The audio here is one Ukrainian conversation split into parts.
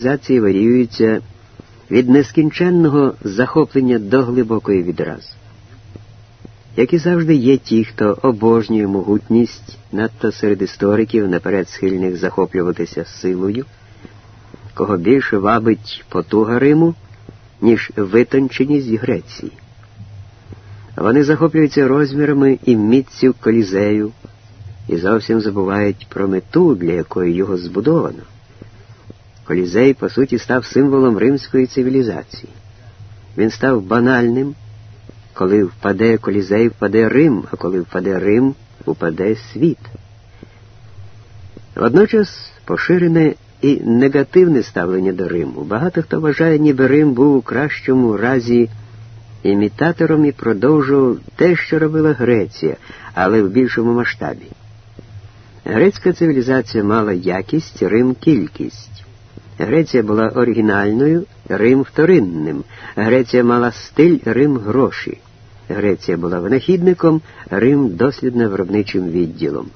цивілізації варіюються від нескінченного захоплення до глибокої відрази. Як і завжди є ті, хто обожнює могутність, надто серед істориків, наперед схильних захоплюватися силою, кого більше вабить потуга Риму, ніж витонченість Греції. Вони захоплюються розмірами і міццю колізею і зовсім забувають про мету, для якої його збудовано. Колізей, по суті, став символом римської цивілізації. Він став банальним. Коли впаде колізей, впаде Рим, а коли впаде Рим, упаде світ. Водночас поширене і негативне ставлення до Риму. Багато хто вважає, ніби Рим був у кращому разі імітатором і продовжував те, що робила Греція, але в більшому масштабі. Грецька цивілізація мала якість, Рим кількість. Греція була оригінальною, Рим вторинним. Греція мала стиль, Рим гроші. Греція була винахідником, Рим дослідно виробничим відділом.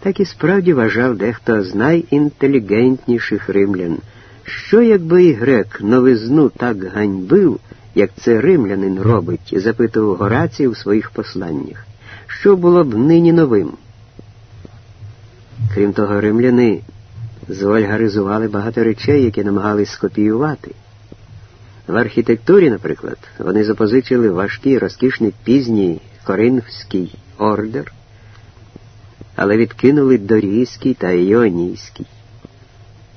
Так і справді вважав дехто з найінтелігентніших римлян, що якби і грек новизну так ганьбив, як це римлянин робить, запитував Горацій у своїх посланнях, що було б нині новим. Крім того, римляни звольгаризували багато речей, які намагались скопіювати. В архітектурі, наприклад, вони запозичили важкий, розкішний пізній коринфський ордер, але відкинули дорійський та іонійський.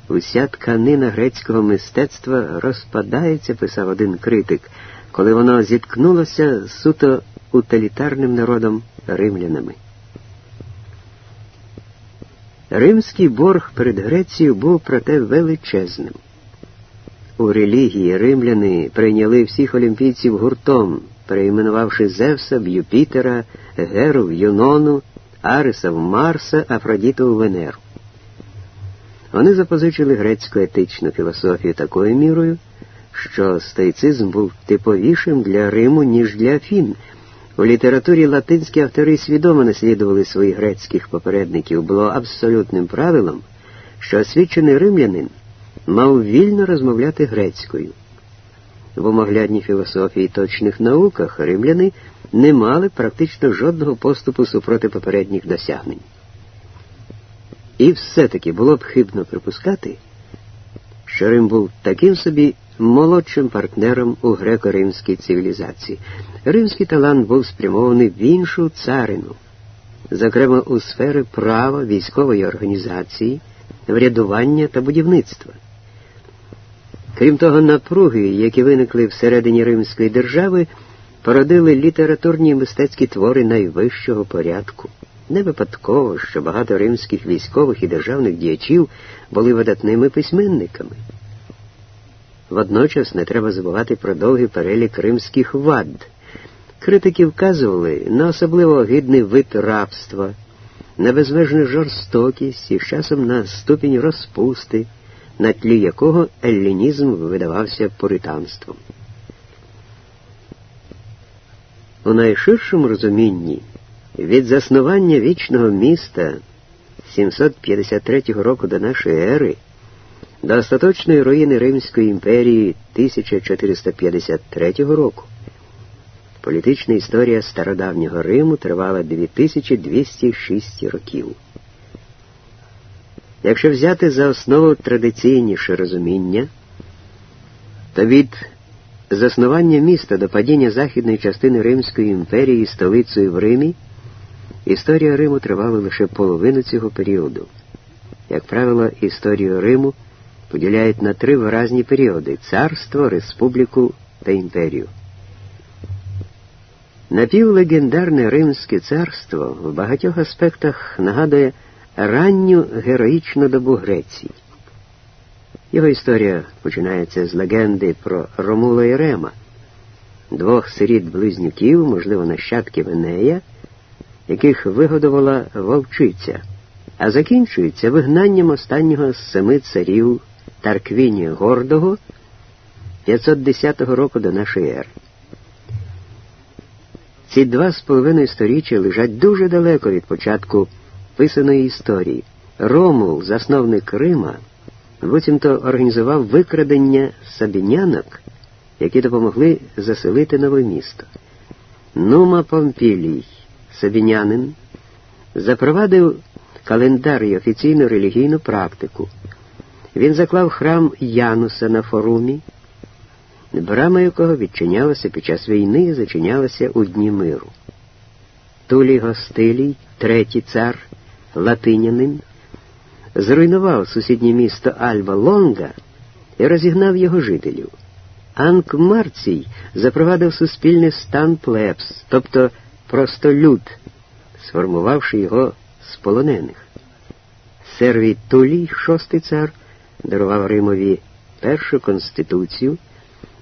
Уся тканина грецького мистецтва розпадається, писав один критик, коли воно зіткнулося суто утилітарним народом римлянами. Римський борг перед Грецією був проте величезним. У релігії римляни прийняли всіх олімпійців гуртом, перейменувавши Зевса в Юпітера, Геру в Юнону, Ариса в Марса, Афродіту в Венеру. Вони запозичили грецьку етичну філософію такою мірою, що стоїцизм був типовішим для Риму, ніж для Афін. У літературі латинські автори свідомо наслідували своїх грецьких попередників. Було абсолютним правилом, що освічений римлянин мав вільно розмовляти грецькою. В омоглядній філософії точних науках римляни не мали практично жодного поступу супроти попередніх досягнень. І все-таки було б хибно припускати, що Рим був таким собі молодшим партнером у греко-римській цивілізації. Римський талант був спрямований в іншу царину, зокрема у сфери права, військової організації, врядування та будівництва. Крім того, напруги, які виникли всередині Римської держави, породили літературні і мистецькі твори найвищого порядку. Не випадково, що багато римських військових і державних діячів були видатними письменниками. Водночас не треба забувати про довгий перелік римських вад. Критики вказували на особливо огидний вид рабства, на безмежну жорстокість і з часом на ступінь розпусти, на тлі якого еллінізм видавався пуританством. У найширшому розумінні від заснування вічного міста 753 року до нашої ери до остаточної руїни Римської імперії 1453 року політична історія стародавнього Риму тривала 2206 років. Якщо взяти за основу традиційніше розуміння, то від заснування міста до падіння західної частини Римської імперії столицею в Римі історія Риму тривала лише половину цього періоду. Як правило, історію Риму поділяють на три виразні періоди царство, республіку та імперію. Напівлегендарне Римське царство в багатьох аспектах нагадує ранню героїчну добу Греції. Його історія починається з легенди про Ромула і Рема, двох сиріт-близнюків, можливо, нащадків Енея, яких вигодувала вовчиця, а закінчується вигнанням останнього з семи царів Тарквінія Гордого 510 року до нашої ери. Ці два з половиною сторіччя лежать дуже далеко від початку писаної історії. Ромул, засновник Рима, буцімто організував викрадення сабінянок, які допомогли заселити нове місто. Нума Помпілій, сабінянин, запровадив календар і офіційну релігійну практику. Він заклав храм Януса на форумі, брама якого відчинялася під час війни і зачинялася у дні миру. Тулій Гостилій, третій цар, латинянин, зруйнував сусіднє місто Альба Лонга і розігнав його жителів. Анк Марцій запровадив суспільний стан плебс, тобто просто люд, сформувавши його з полонених. Сервій Тулій, шостий цар, дарував Римові першу конституцію,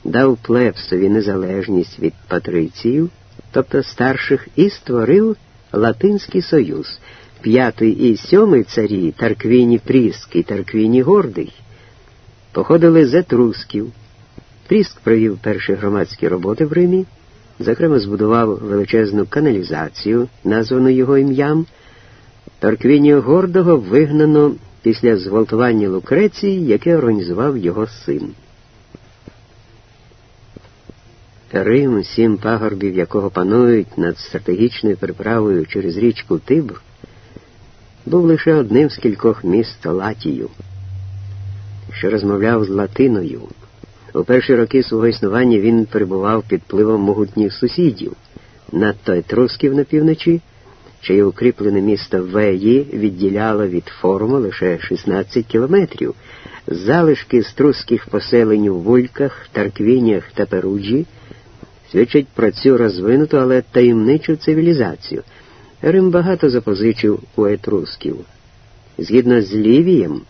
дав плебсові незалежність від патриціїв, тобто старших, і створив Латинський Союз. П'ятий і сьомий царі Тарквіні Пріск і Тарквіні Гордий походили з етрусків. Пріск провів перші громадські роботи в Римі, зокрема збудував величезну каналізацію, названу його ім'ям. Тарквінію Гордого вигнано після зґвалтування Лукреції, яке організував його син. Рим, сім пагорбів, якого панують над стратегічною переправою через річку Тибр, був лише одним з кількох міст Латію, що розмовляв з Латиною. У перші роки свого існування він перебував під впливом могутніх сусідів, надто етрусків на півночі, чиє укріплене місто Веї відділяло від форуму лише 16 кілометрів. Залишки струсських поселень у Вульках, Тарквінях та Перуджі свідчать про цю розвинуту, але таємничу цивілізацію. Рим багато запозичив у етрусків. Згідно з Лівієм,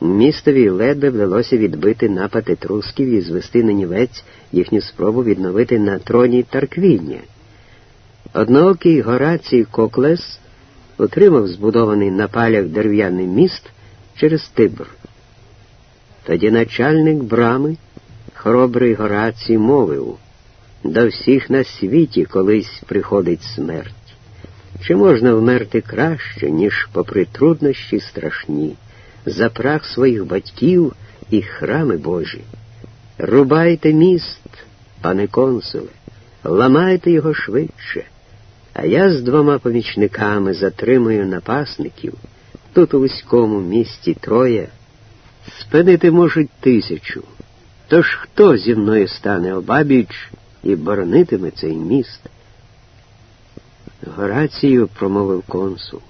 містові ледве вдалося відбити напад етрусків і звести на нівець їхню спробу відновити на троні Тарквіння. Одноокий Горацій Коклес отримав збудований на палях дерев'яний міст через Тибр. Тоді начальник брами, хоробрий Горацій, мовив до всіх на світі колись приходить смерть. Чи можна вмерти краще, ніж попри труднощі страшні, за прах своїх батьків і храми Божі? Рубайте міст, пане консуле, ламайте його швидше, а я з двома помічниками затримую напасників тут у вузькому місті троє, спинити можуть тисячу. Тож хто зі мною стане обабіч і боронитиме цей міст? Горацію промовив консул.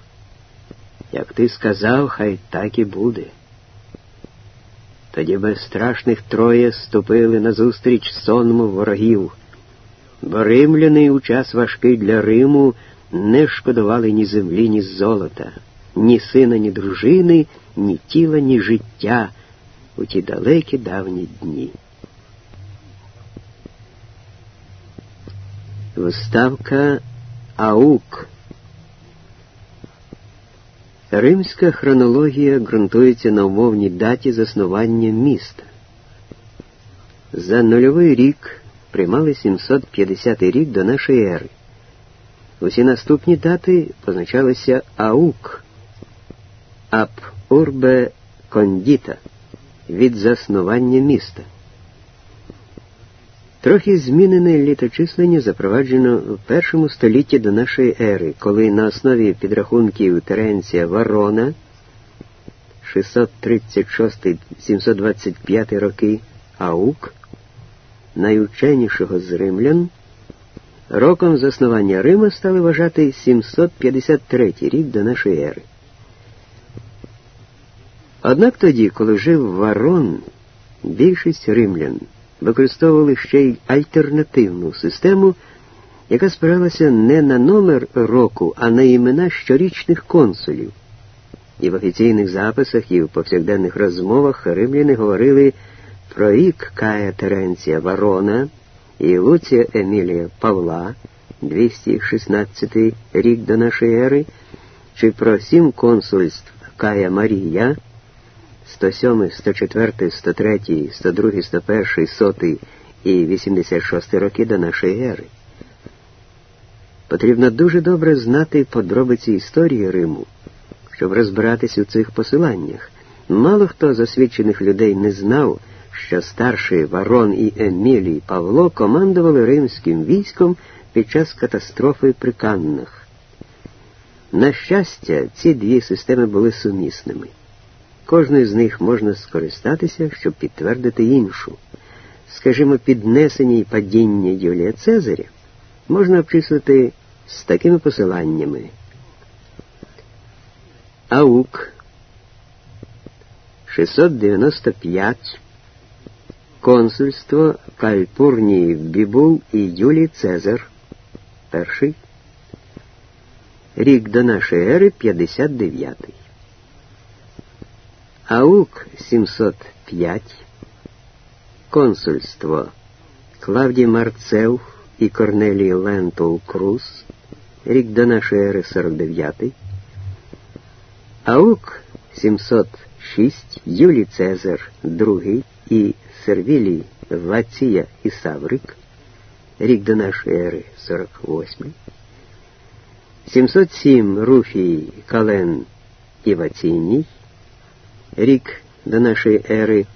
Як ти сказав, хай так і буде. Тоді безстрашних троє ступили назустріч сонму ворогів, бо римляни у час важкий для Риму не шкодували ні землі, ні золота, ні сина, ні дружини, ні тіла, ні життя у ті далекі давні дні. Вставка Аук. Римська хронологія ґрунтується на умовній даті заснування міста. За нульовий рік приймали 750 рік до нашої ери. Усі наступні дати позначалися аук, ап урбе кондіта від заснування міста. Трохи змінене літочислення запроваджено в першому столітті до нашої ери, коли на основі підрахунків Теренція Варона 636-725 роки Аук, найученішого з римлян, роком заснування Рима стали вважати 753 рік до нашої ери. Однак тоді, коли жив Варон, більшість римлян використовували ще й альтернативну систему, яка спиралася не на номер року, а на імена щорічних консулів. І в офіційних записах, і в повсякденних розмовах римляни говорили про рік Кая Теренція Варона і Луція Емілія Павла, 216 рік до нашої ери, чи про сім консульств Кая Марія. 107, 104, 103, 102, 101, 100 і 86 роки до нашої ери. Потрібно дуже добре знати подробиці історії Риму, щоб розбиратись у цих посиланнях, Мало хто з освічених людей не знав, що старший Варон і Емілій Павло командували римським військом під час катастрофи при Каннах. На щастя, ці дві системи були сумісними. Кожною з них можна скористатися, щоб підтвердити іншу. Скажімо, піднесення і падіння Юлія Цезаря можна обчислити з такими посиланнями. Аук 695 Консульство Кальпурнії Бібул і Юлій Цезар. Перший. Рік до нашої ери 59. Аук 705. Консульство Клавдій Марцев і Корнелій Лентул Круз. Рік до нашої ери 49. Аук 706. Юлій Цезар, 2. и Сервилий Ватия и Саврик, Рик до нашей эры 48 707 Руфий Кален и Ватиний Рик до нашей эры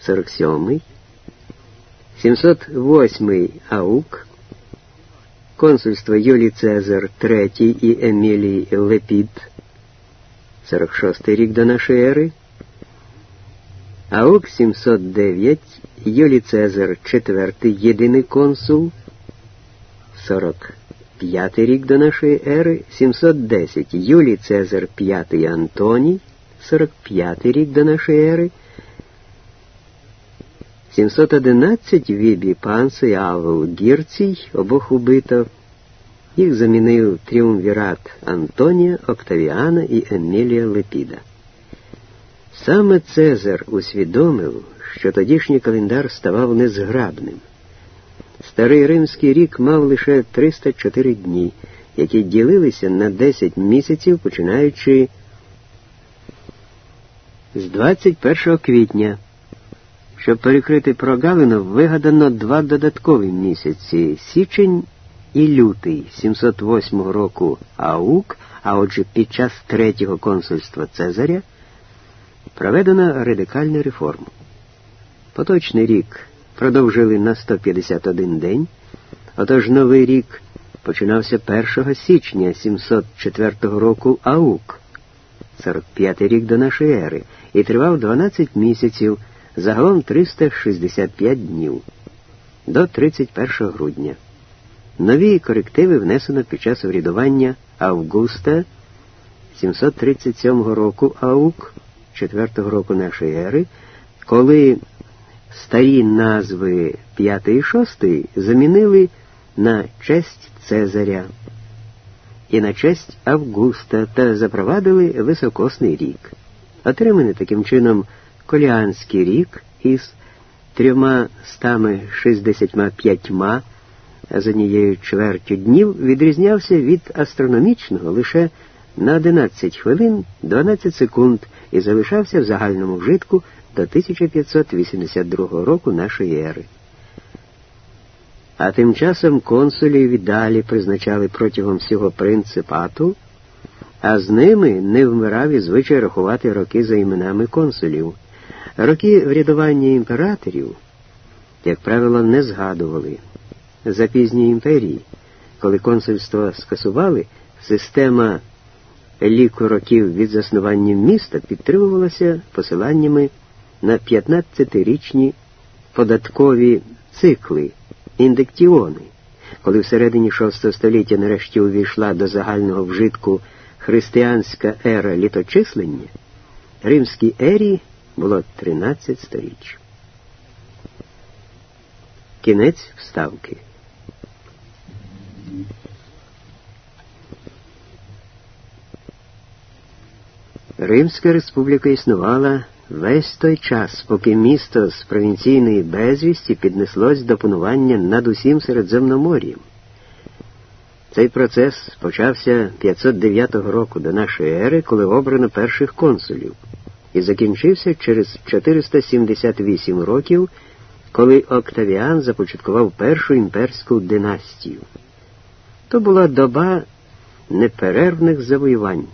47 708 Аук, консульство Юлій Цезар III и Емілій Лепид 46 Рик до нашей эры Аук 709, Юлій Цезар IV, єдиний консул, 45 рік до нашої ери, 710, Юлій Цезар V Антоній, 45 рік до нашої ери, 711 Вібі Панцо і Авел Гірцій, обох убито, їх замінив тріумвірат Антонія, Октавіана і Емілія Лепіда. Саме Цезар усвідомив, що тодішній календар ставав незграбним. Старий римський рік мав лише 304 дні, які ділилися на 10 місяців, починаючи з 21 квітня. Щоб перекрити прогалину, вигадано два додаткові місяці січень і лютий 708 року Аук, а отже під час третього консульства Цезаря проведено радикальну реформу. Поточний рік продовжили на 151 день, отож новий рік починався 1 січня 704 року Аук, 45-й рік до нашої ери, і тривав 12 місяців, загалом 365 днів до 31 грудня. Нові корективи внесено під час врядування Августа 737 року Аук. IV року нашої ери, коли старі назви 5 і 6 замінили на честь Цезаря і на честь Августа та запровадили високосний рік. Отриманий таким чином Коліанський рік із трьома стами шістдесятьма п'ятьма з однією чвертю днів відрізнявся від астрономічного лише на 11 хвилин 12 секунд і залишався в загальному вжитку до 1582 року нашої ери. А тим часом консулів і далі призначали протягом всього принципату, а з ними не вмирав і звичай рахувати роки за іменами консулів. Роки врядування імператорів, як правило, не згадували. За пізні імперії, коли консульство скасували, система ліку років від заснування міста підтримувалася посиланнями на 15-річні податкові цикли, індектіони. Коли всередині VI століття нарешті увійшла до загального вжитку християнська ера літочислення, римській ері було 13 сторіч. Кінець вставки. Римська республіка існувала весь той час, поки місто з провінційної безвісті піднеслось до панування над усім Середземномор'ям. Цей процес почався 509 року до нашої ери, коли обрано перших консулів, і закінчився через 478 років, коли Октавіан започаткував першу імперську династію. То була доба неперервних завоювань.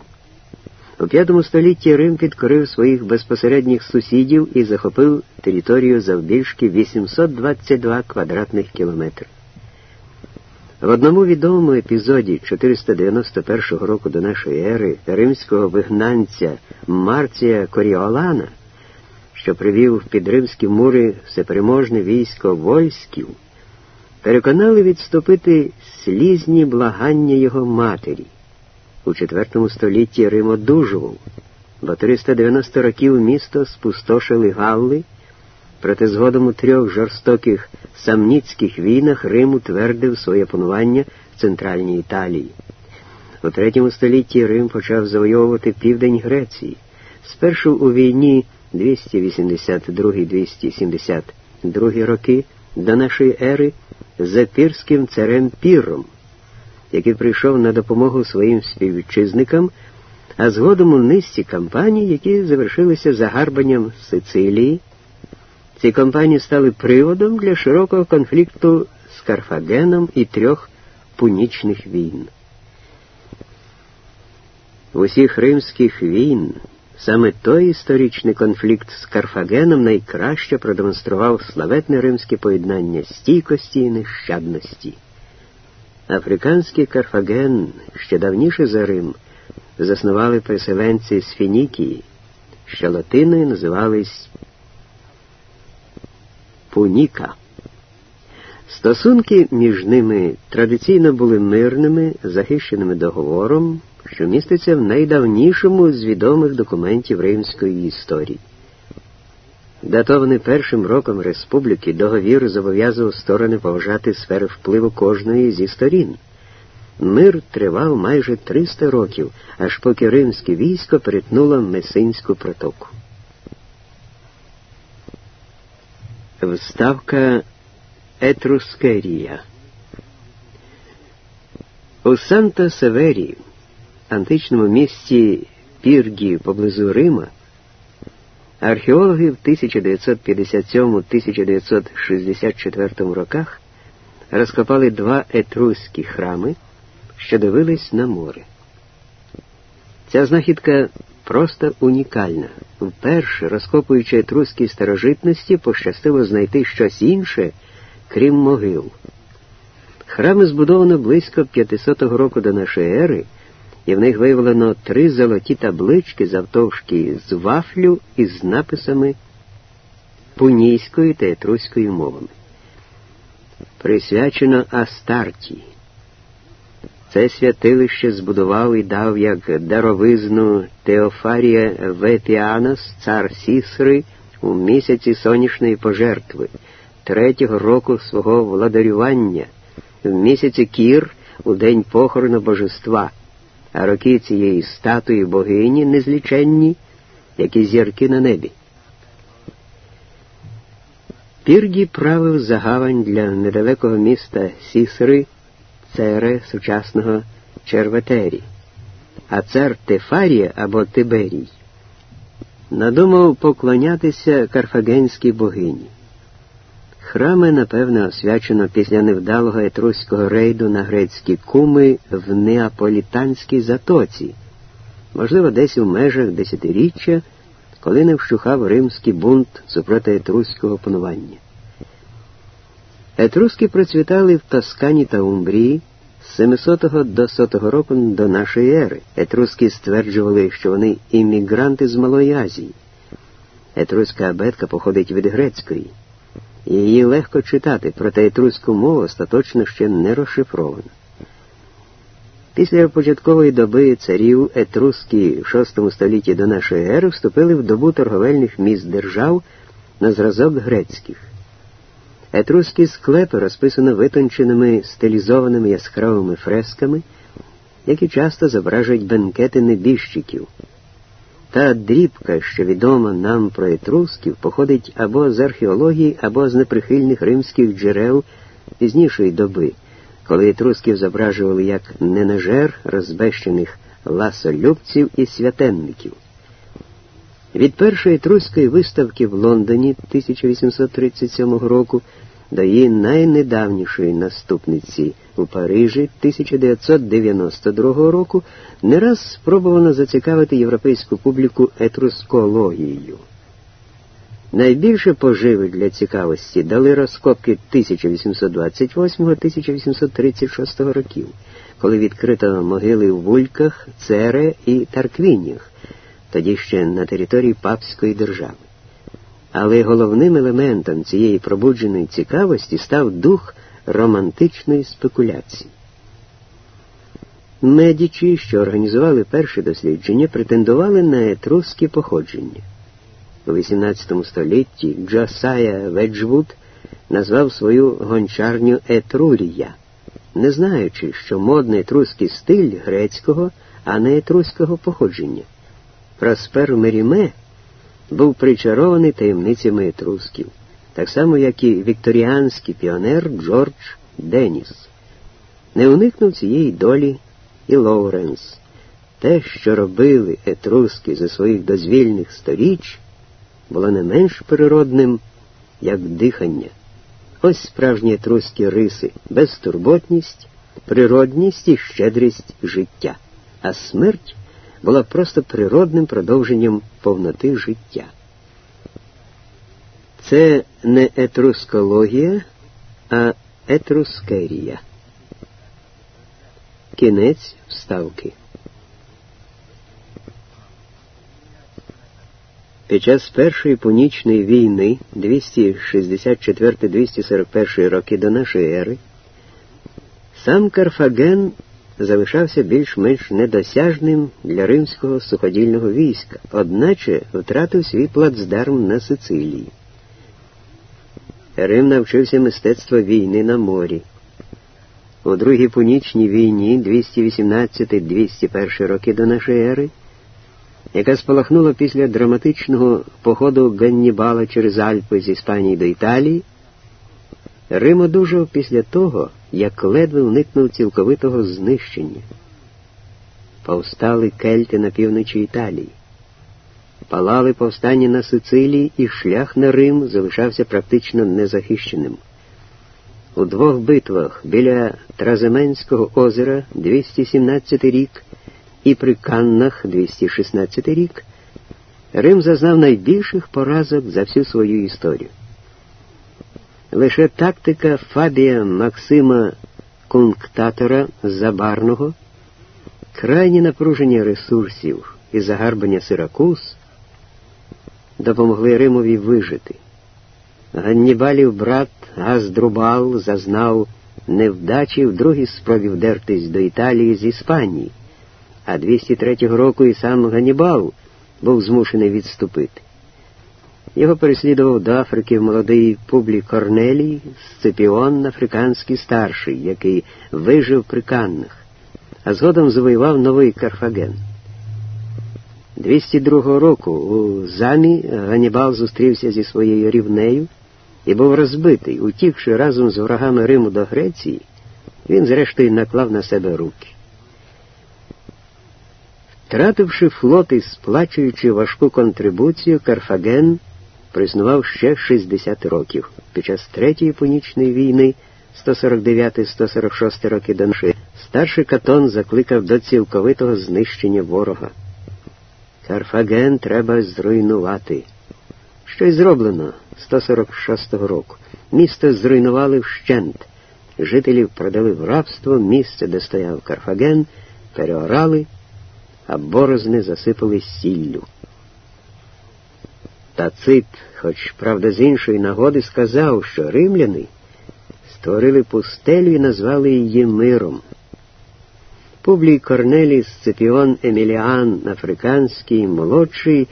У V столітті Рим підкорив своїх безпосередніх сусідів і захопив територію завбільшки 822 квадратних кілометри. В одному відомому епізоді 491 року до нашої ери римського вигнанця Марція Коріолана, що привів під римські мури всепереможне військо вольськів, переконали відступити слізні благання його матері. У IV столітті Рим одужував, бо 390 років місто спустошили Галли, проте згодом у трьох жорстоких самніцьких війнах Рим утвердив своє панування в центральній Італії. У III столітті Рим почав завойовувати південь Греції. Спершу у війні 282-272 роки до нашої ери за пірським царем Піром який прийшов на допомогу своїм співвітчизникам, а згодом у низці кампаній, які завершилися загарбанням Сицилії. Ці кампанії стали приводом для широкого конфлікту з Карфагеном і трьох пунічних війн. В усіх римських війн саме той історичний конфлікт з Карфагеном найкраще продемонстрував славетне римське поєднання стійкості і нещадності. Африканський Карфаген ще давніше за Рим заснували переселенці з Фінікії, що латиною називались Пуніка. Стосунки між ними традиційно були мирними, захищеними договором, що міститься в найдавнішому з відомих документів римської історії. Датований першим роком республіки, договір зобов'язував сторони поважати сфери впливу кожної зі сторін. Мир тривав майже 300 років, аж поки римське військо перетнуло Месинську протоку. Вставка Етрускерія У Санта Северії, античному місті Піргі поблизу Рима, Археологи в 1957-1964 роках розкопали два етруські храми, що дивились на море. Ця знахідка просто унікальна. Вперше, розкопуючи етруські старожитності, пощастило знайти щось інше, крім могил. Храми збудовано близько 500 року до нашої ери і в них виявлено три золоті таблички завтовшки з вафлю із написами пунійською та етруською мовами. Присвячено Астарті. Це святилище збудував і дав як даровизну Теофарія Ветіанос, цар Сісри, у місяці сонячної пожертви, третього року свого владарювання, в місяці Кір у день похорону божества а роки цієї статуї богині незліченні, як і зірки на небі. Піргі правив загавань для недалекого міста Сісри, цере сучасного Черветері, а цар Тефарія або Тиберій надумав поклонятися карфагенській богині. Храми, напевне, освячено після невдалого етруського рейду на грецькі куми в Неаполітанській затоці, можливо, десь у межах десятиріччя, коли не вщухав римський бунт супроти етруського панування. Етруски процвітали в Тоскані та Умбрії з 700 до 100 року до нашої ери. Етруски стверджували, що вони іммігранти з Малої Азії. Етруська абетка походить від грецької її легко читати, проте етруську мову остаточно ще не розшифровано. Після початкової доби царів етруски в VI столітті до нашої ери вступили в добу торговельних міст держав на зразок грецьких. Етруські склепи розписано витонченими стилізованими яскравими фресками, які часто зображують бенкети небіжчиків. Та дрібка, що відома нам про етрусків, походить або з археології, або з неприхильних римських джерел пізнішої доби, коли етрусків зображували як ненажер розбещених ласолюбців і святенників. Від першої етруської виставки в Лондоні 1837 року до її найнедавнішої наступниці у Парижі 1992 року не раз спробувано зацікавити європейську публіку етрускологією. Найбільше поживи для цікавості дали розкопки 1828-1836 років, коли відкрито могили в Вульках, Цере і Тарквінях, тоді ще на території Папської держави. Але головним елементом цієї пробудженої цікавості став дух романтичної спекуляції. Медічі, що організували перше дослідження, претендували на етрусське походження. У XVIII столітті Джосая Веджвуд назвав свою гончарню Етрурія, не знаючи, що модний етруський стиль грецького, а не етруського походження. Проспер Меріме був причарований таємницями етрусків, так само, як і вікторіанський піонер Джордж Деніс. Не уникнув цієї долі і Лоуренс. Те, що робили етруски за своїх дозвільних сторіч, було не менш природним, як дихання. Ось справжні етруські риси, безтурботність, природність і щедрість життя, а смерть була просто природним продовженням повноти життя. Це не етрускологія, а етрускерія. Кінець вставки. Під час Першої Пунічної війни 264-241 роки до нашої ери сам Карфаген залишався більш-менш недосяжним для римського суходільного війська, одначе втратив свій плацдарм на Сицилії. Рим навчився мистецтва війни на морі. У Другій Пунічній війні 218-201 роки до нашої ери, яка спалахнула після драматичного походу Ганнібала через Альпи з Іспанії до Італії, Рим одужав після того, як ледве уникнув цілковитого знищення. Повстали кельти на півночі Італії. Палали повстання на Сицилії, і шлях на Рим залишався практично незахищеним. У двох битвах біля Траземенського озера 217 рік і при Каннах 216 рік Рим зазнав найбільших поразок за всю свою історію. Лише тактика Фабія Максима Кунктатора Забарного, крайнє напруження ресурсів і загарбання Сиракуз допомогли Римові вижити. Ганнібалів брат Газдрубал зазнав невдачі в другій спробі вдертись до Італії з Іспанії, а 203 року і сам Ганнібал був змушений відступити. Його переслідував до Африки молодий Публій Корнелій, Сципіон Африканський старший, який вижив при Каннах, а згодом завоював новий Карфаген. 202 року у замі Ганнібал зустрівся зі своєю рівнею і був розбитий, утікши разом з ворогами Риму до Греції, він зрештою наклав на себе руки. Втративши флот і сплачуючи важку контрибуцію, Карфаген приснував ще 60 років. Під час Третьої Пунічної війни 149-146 роки до нашої, старший Катон закликав до цілковитого знищення ворога. Карфаген треба зруйнувати. Що й зроблено 146 року. Місто зруйнували вщент. Жителів продали в рабство, місце, де стояв Карфаген, переорали, а борозни засипали сіллю. Тацит, хоч, правда, з іншої нагоди, сказав, що римляни створили пустелю і назвали її миром. Публій Корнелій Сципіон Еміліан Африканський, молодший,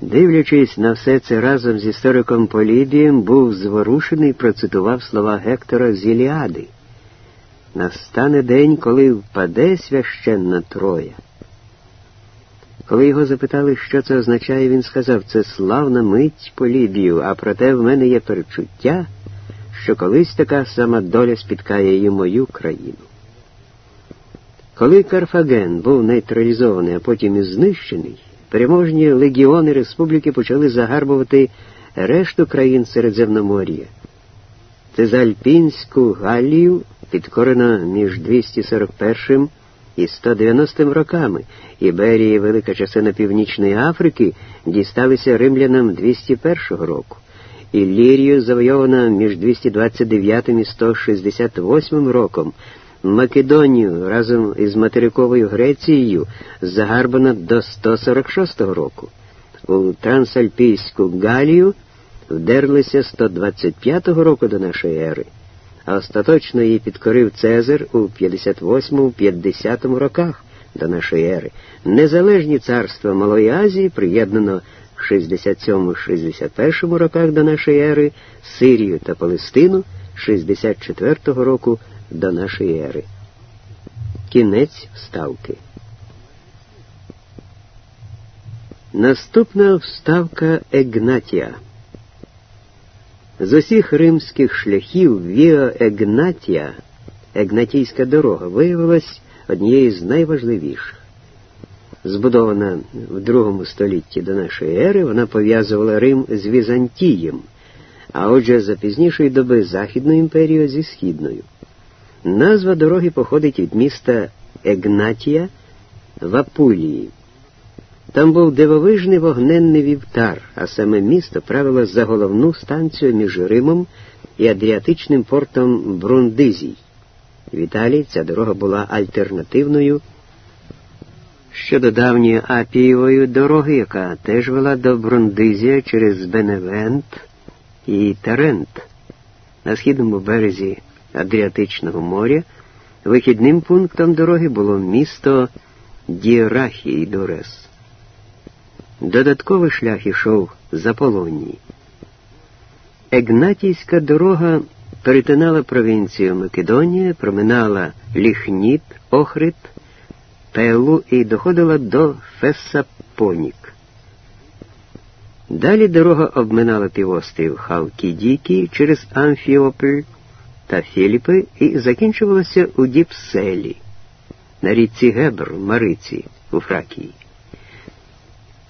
дивлячись на все це разом з істориком Полібієм, був зворушений і процитував слова Гектора з Іліади. Настане день, коли впаде священна Троя. Коли його запитали, що це означає, він сказав, це славна мить Полібію, а проте в мене є перечуття, що колись така сама доля спіткає і мою країну. Коли Карфаген був нейтралізований, а потім і знищений, переможні легіони республіки почали загарбувати решту країн Середземномор'я. Цезальпінську Галлію підкорено між 241 і 190 роками. Іберія велика частина Північної Африки дісталися римлянам 201 року. Іллірію завойована між 229 і 168 роком. Македонію разом із материковою Грецією загарбана до 146 року. У Трансальпійську Галію вдерлися 125 року до нашої ери, а остаточно її підкорив Цезар у 58-50 роках до нашої ери. Незалежні царства Малої Азії приєднано в 67-61 роках до нашої ери, Сирію та Палестину 64 року до нашої ери. Кінець вставки. Наступна вставка Егнатія. З усіх римських шляхів Віо Егнатія, Егнатійська дорога, виявилась однією з найважливіших. Збудована в другому столітті до нашої ери, вона пов'язувала Рим з Візантієм, а отже, за пізнішої доби Західну імперію зі Східною. Назва дороги походить від міста Егнатія в Апулії. Там був дивовижний вогненний вівтар, а саме місто правило за головну станцію між Римом і Адріатичним портом Брундизій. В Італії ця дорога була альтернативною щодо давньої Апієвої дороги, яка теж вела до Брундизія через Беневент і Тарент. На східному березі Адріатичного моря вихідним пунктом дороги було місто Діарахії Дорес. Додатковий шлях ішов за Полонії. Егнатійська дорога перетинала провінцію Македонія, проминала Ліхніт, Охрид, Пелу і доходила до Фессалонік. Далі дорога обминала півострів Халкідікі через Амфіполь та Філіпи і закінчувалася у Кіпселі, на річці Гебр, Мариці у Фракії.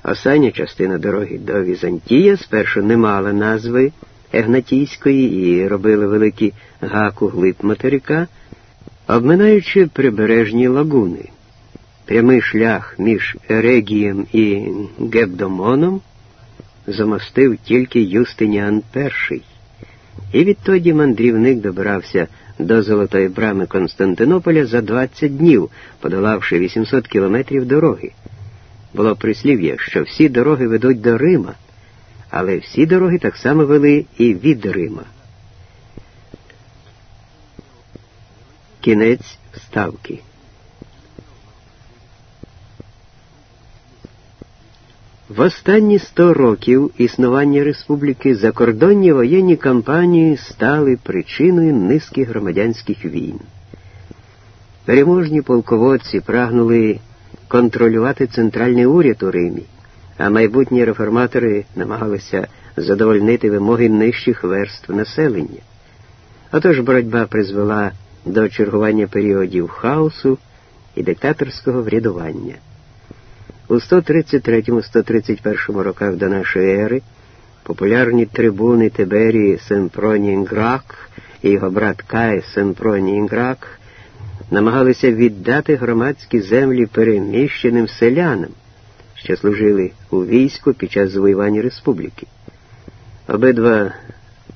Остання частина дороги до Візантія. Спершу не мала назви Егнатійської і робили великі гаку глиб материка, обминаючи прибережні лагуни. Прямий шлях між Ерегієм і Гебдомоном замостив тільки Юстиніан І, і відтоді мандрівник добирався до Золотої брами Константинополя за 20 днів, подолавши 800 кілометрів дороги було прислів'я, що всі дороги ведуть до Рима, але всі дороги так само вели і від Рима. Кінець вставки. В останні сто років існування республіки закордонні воєнні кампанії стали причиною низки громадянських війн. Переможні полководці прагнули контролювати центральний уряд у Римі, а майбутні реформатори намагалися задовольнити вимоги нижчих верств населення. Отож боротьба призвела до чергування періодів хаосу і диктаторського врядування. У 133-131 роках до нашої ери популярні трибуни Тиберії Семпроній Грак і його брат Кай Семпроній Грак намагалися віддати громадські землі переміщеним селянам, що служили у війську під час завоювання республіки. Обидва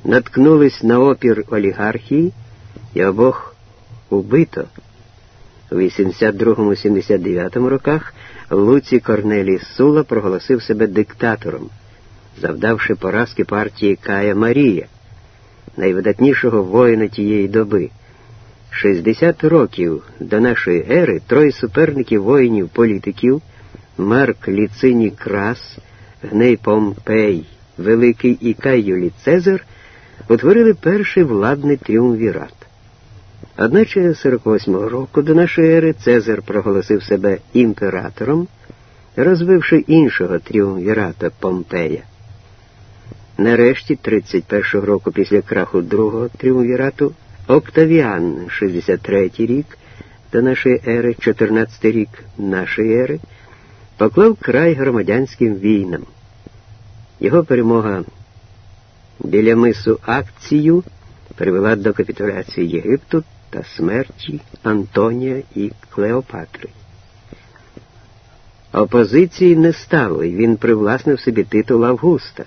наткнулись на опір олігархії і обох убито. У 82-79 роках Луці Корнелій Сула проголосив себе диктатором, завдавши поразки партії Кая Марія, найвидатнішого воїна тієї доби. 60 років до нашої ери троє суперників воїнів-політиків Марк Ліцині Крас, Гней Помпей, Великий і Кай Юлій Цезар утворили перший владний тріумвірат. Одначе 48-го року до нашої ери Цезар проголосив себе імператором, розвивши іншого тріумвірата Помпея. Нарешті, 31-го року після краху другого тріумвірату, Октавіан, 63 рік до нашої ери, 14 рік нашої ери, поклав край громадянським війнам. Його перемога біля мису акцію привела до капітуляції Єгипту та смерті Антонія і Клеопатри. Опозиції не стало, і він привласнив собі титул Августа.